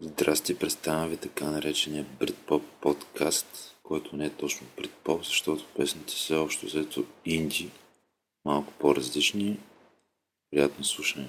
Здрасти, представям ви така наречения Britpop подкаст, който не е точно Britpop, защото песните са общо взето инди, малко по-различни. Приятно слушане!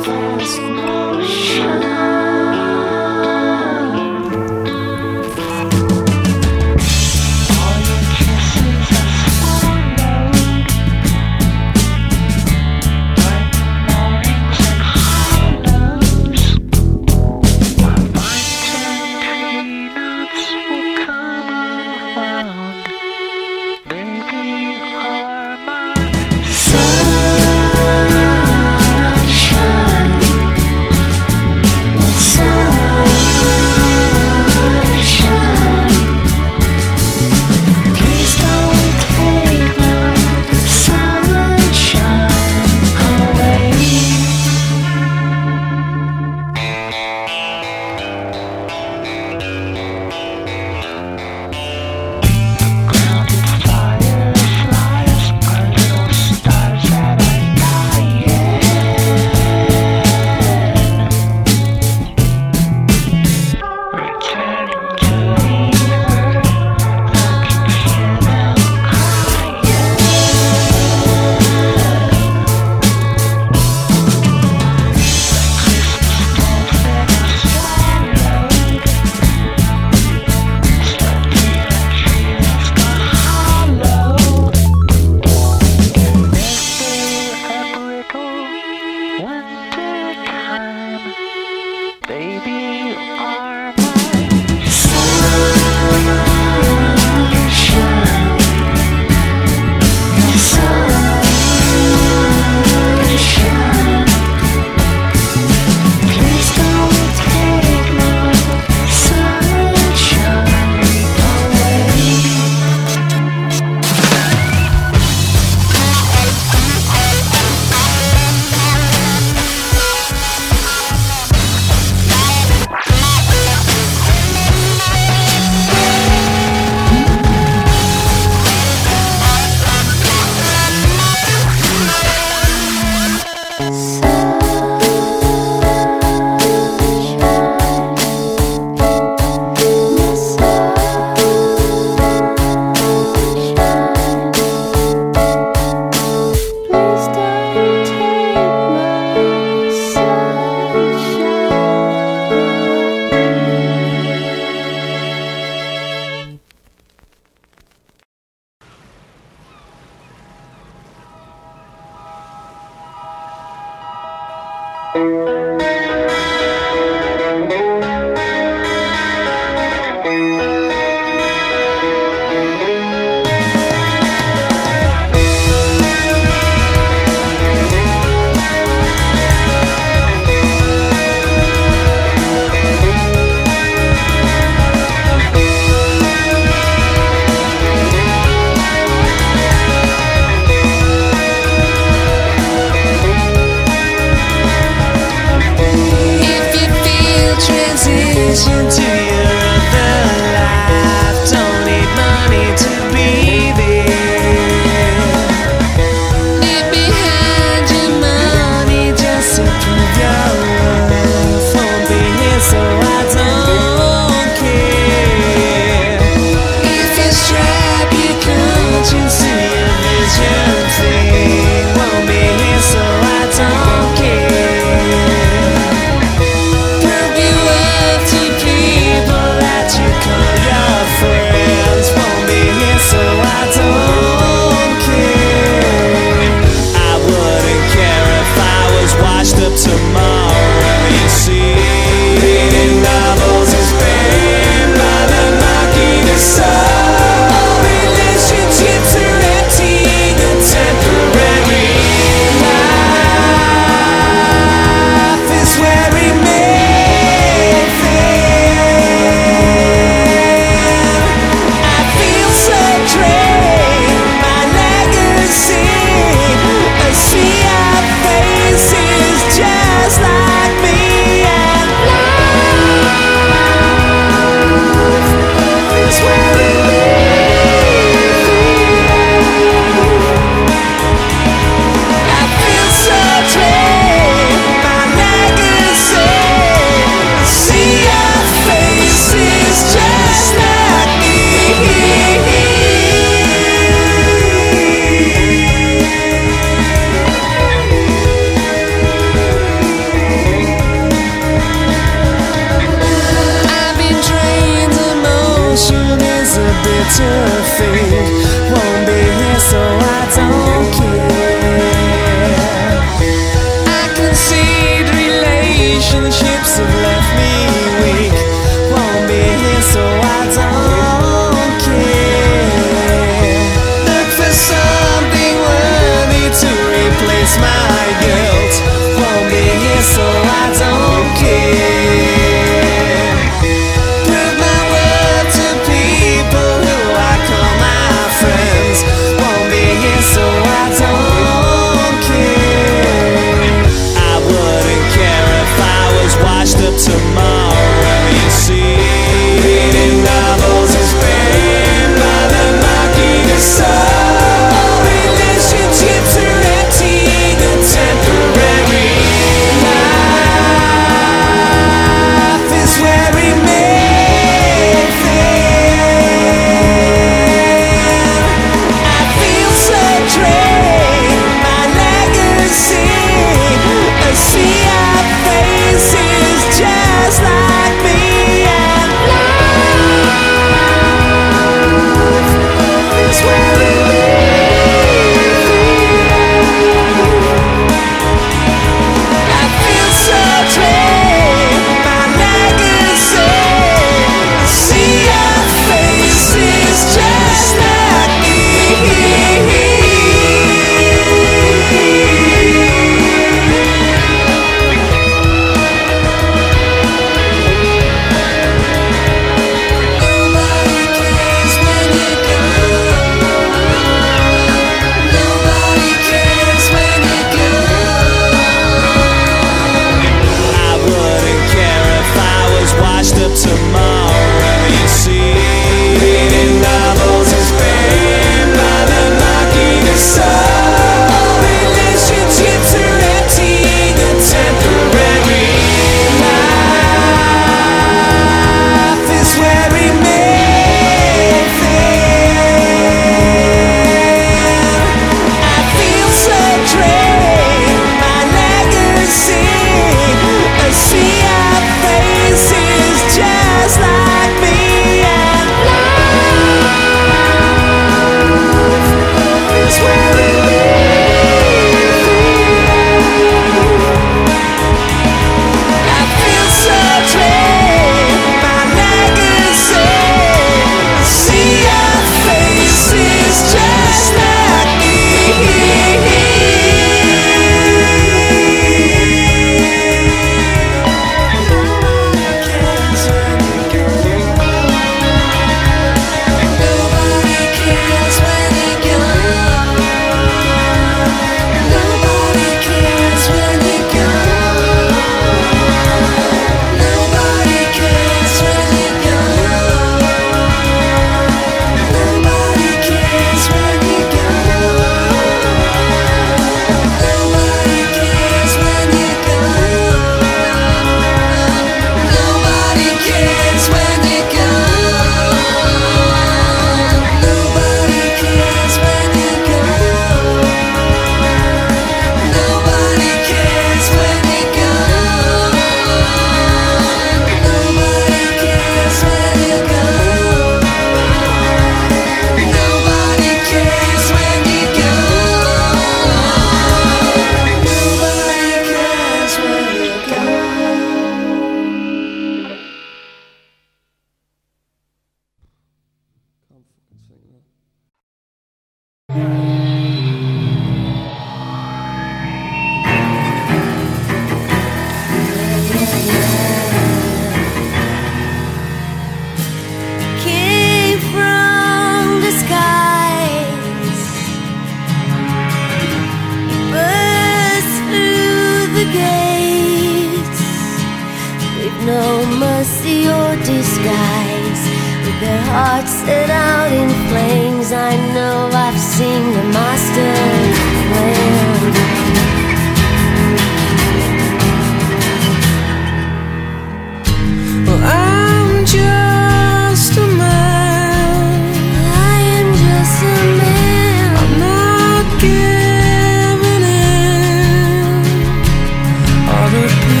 would be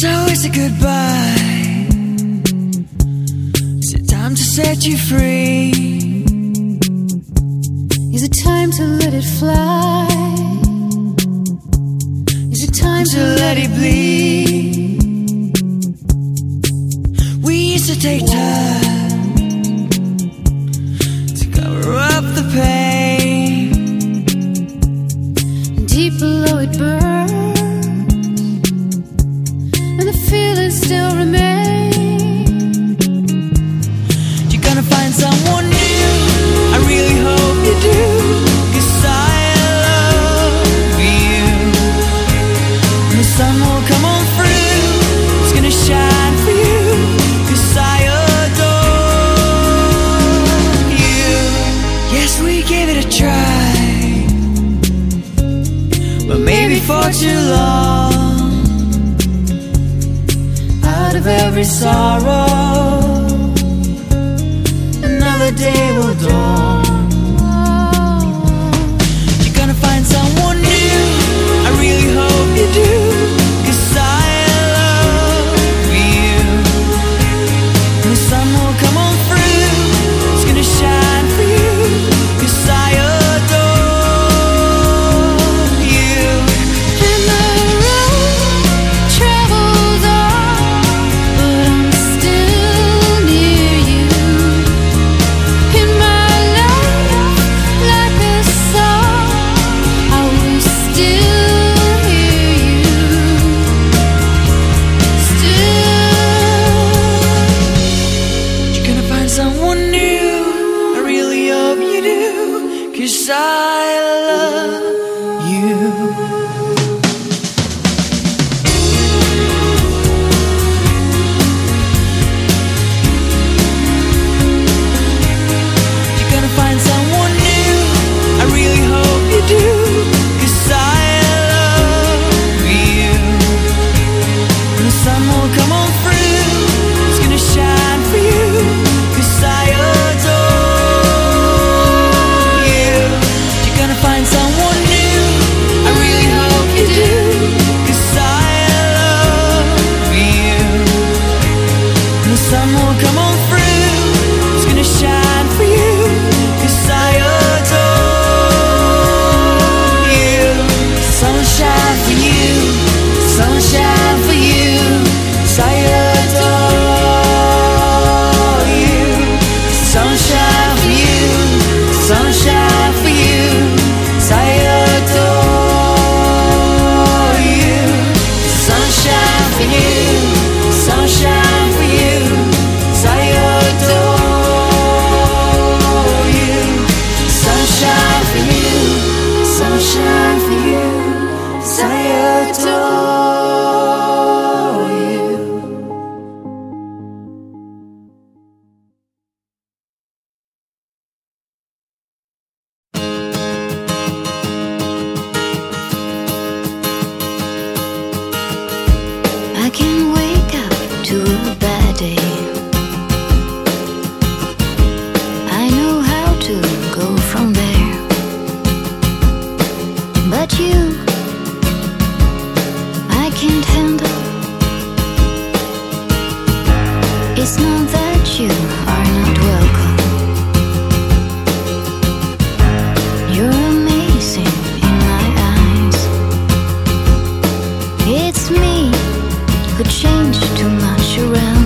So it's a goodbye. Is it time to set you free? Is it time to let it fly? Is it time to let it bleed? We used to take time. change too much around.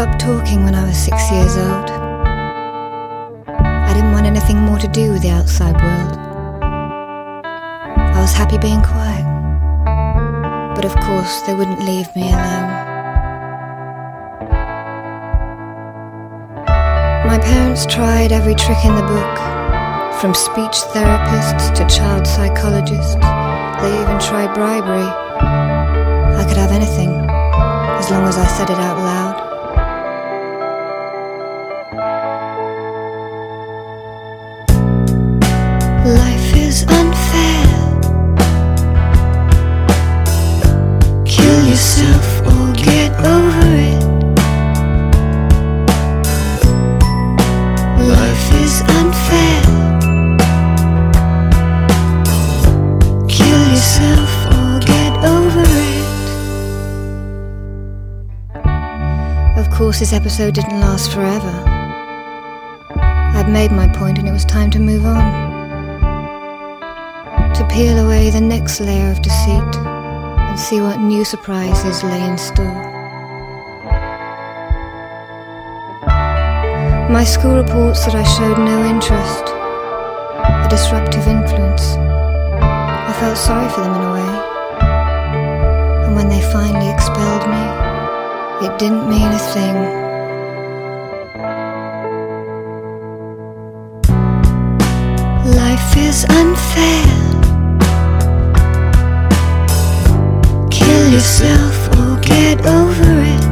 stopped talking when I was six years old. I didn't want anything more to do with the outside world. I was happy being quiet. But of course, they wouldn't leave me alone. My parents tried every trick in the book, from speech therapists to child psychologists. They even tried bribery. I could have anything, as long as I said it out loud. Episode didn't last forever. I'd made my point and it was time to move on. To peel away the next layer of deceit and see what new surprises lay in store. My school reports that I showed no interest, a disruptive influence. I felt sorry for them in a way. And when they finally expelled me, it didn't mean a thing. Unfair. Kill yourself or get over it.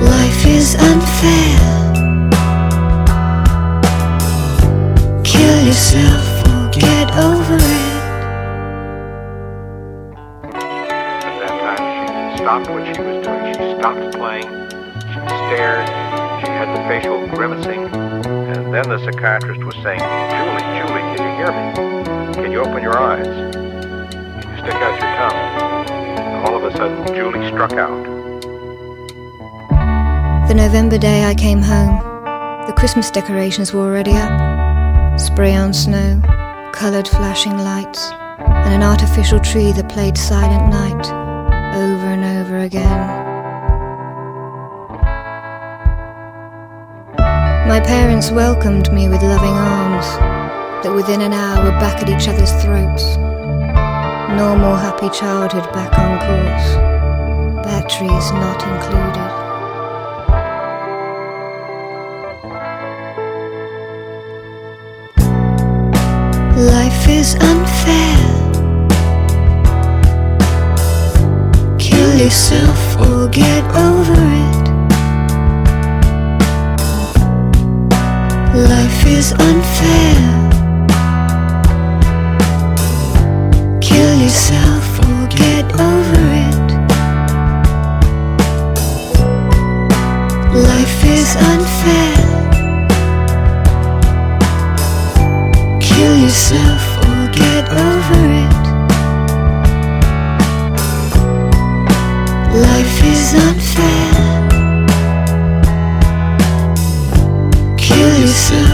Life is unfair. Kill yourself or get over it. At that time, she stopped what she was doing. She stopped playing. She stared. She had the facial grimacing. Then the psychiatrist was saying, Julie, Julie, can you hear me? Can you open your eyes? Can you stick out your tongue? And all of a sudden, Julie struck out. The November day I came home, the Christmas decorations were already up. Spray on snow, coloured flashing lights, and an artificial tree that played Silent Night over and over again. Parents welcomed me with loving arms that within an hour were back at each other's throats. Normal happy childhood back on course. Batteries not included. Life is unfair. Kill yourself or get over it. Life is unfair. Kill yourself or get over it. Life is unfair. Kill yourself or get over it. Life is unfair. Kill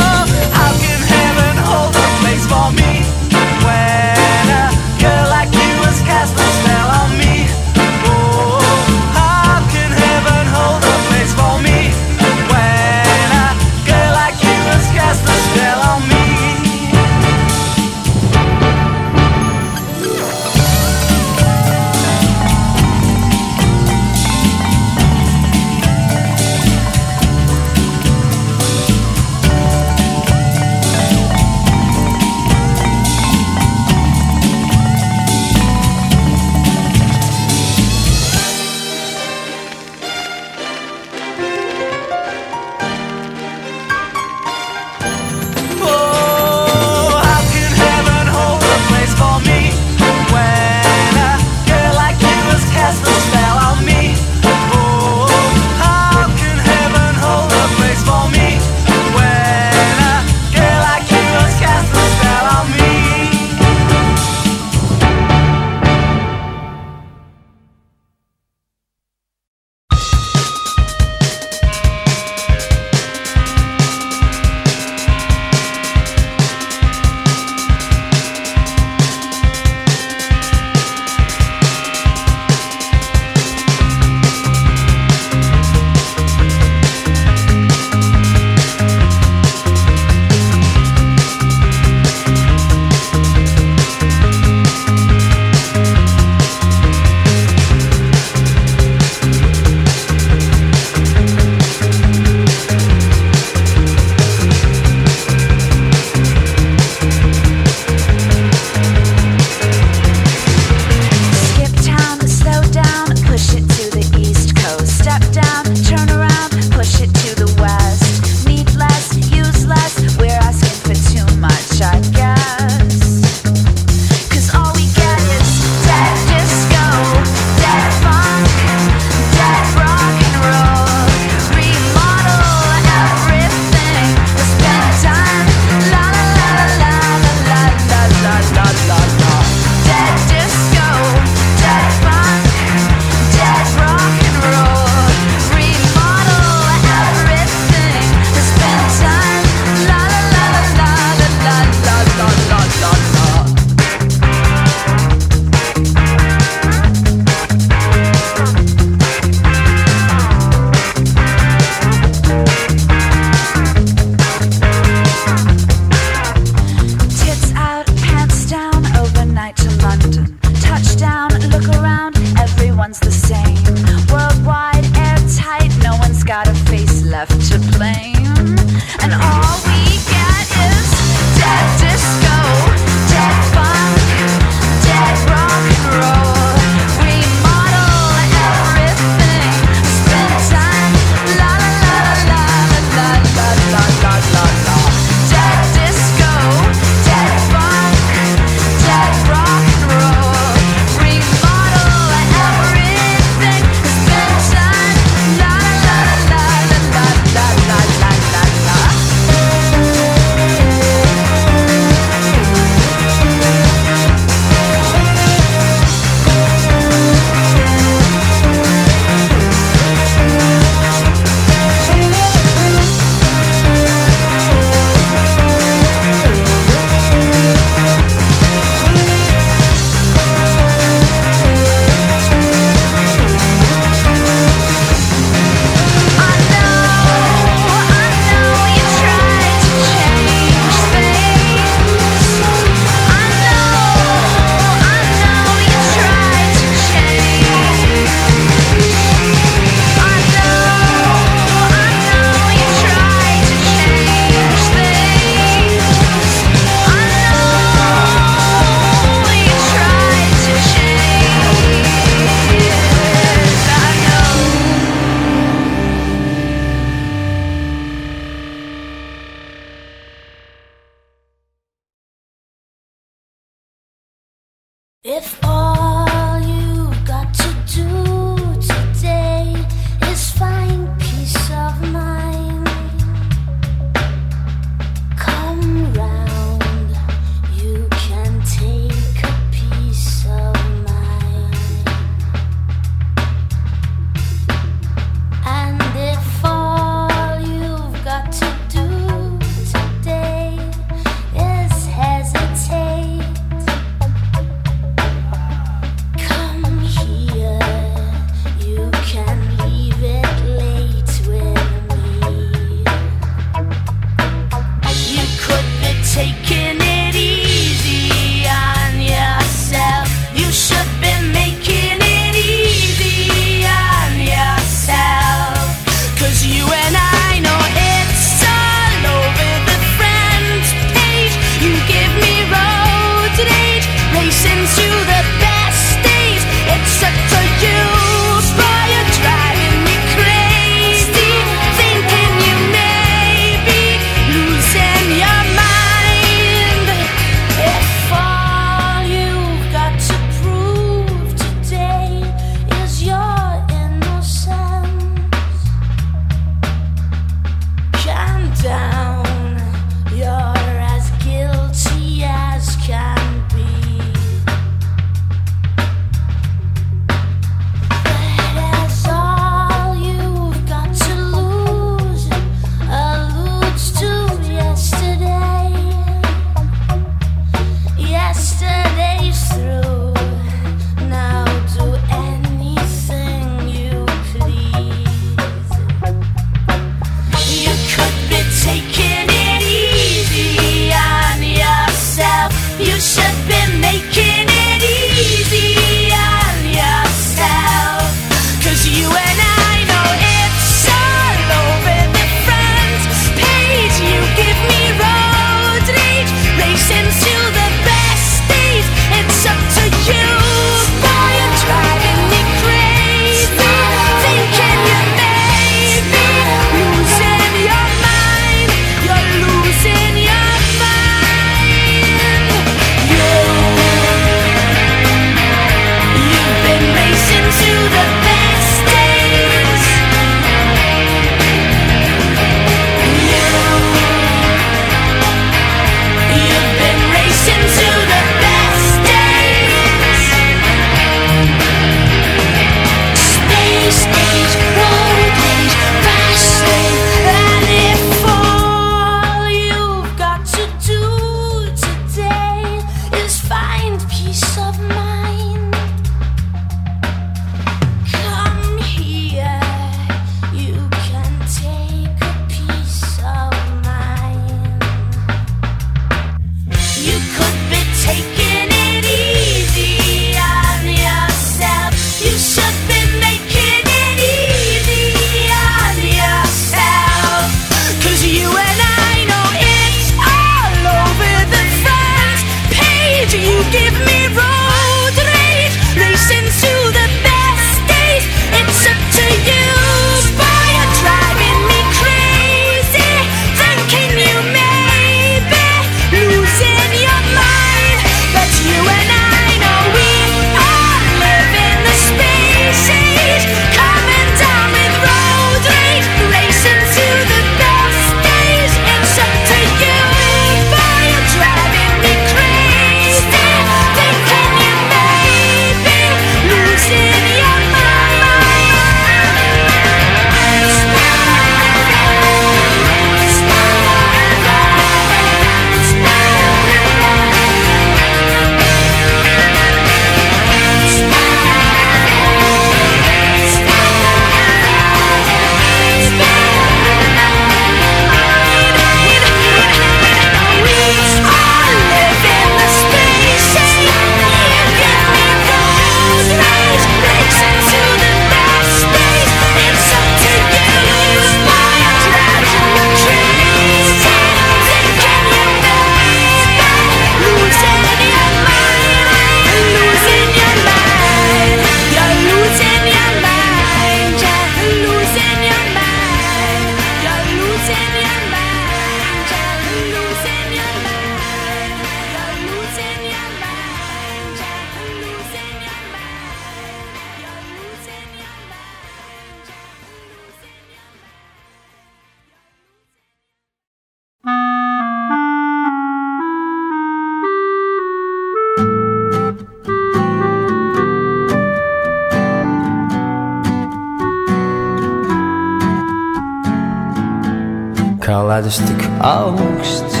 augsts.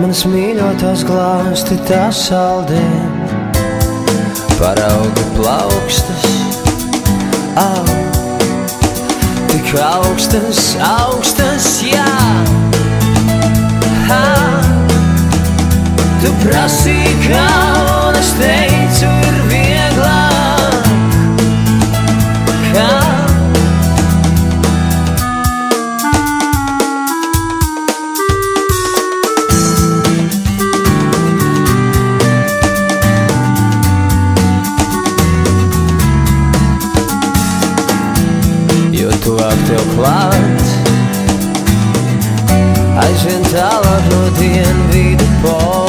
Manas mīļotās glāsti tā saldē, parauga plaukstas, au, tik augstas, augstas, jā. Ha. Tu prasīji, kā un es teicu, the envy, the ball.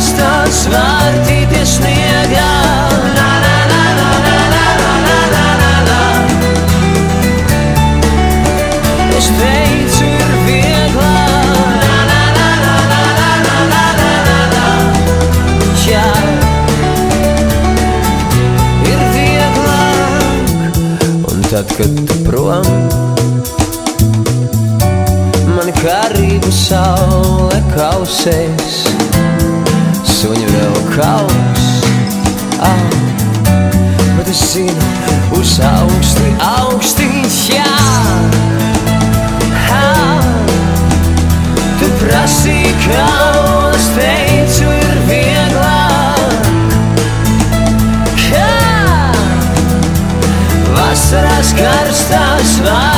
Karstās vārtīties sniegā La, la, la, la, la, la, la, la, la, la, la. Es teicu, ir vieglāk, la, la, la, la, la, la, la, la, la, la, la. Jā, ir vieglāk. Un tad, kad tu prom, man karību saule kausēs, suņi vēl kaus. Ah, bet es zinu, uz augsti, augsti, jā. Ha, tu prasīji, kā es teicu, ir vieglāk. Kā vasarās karstās vārtīties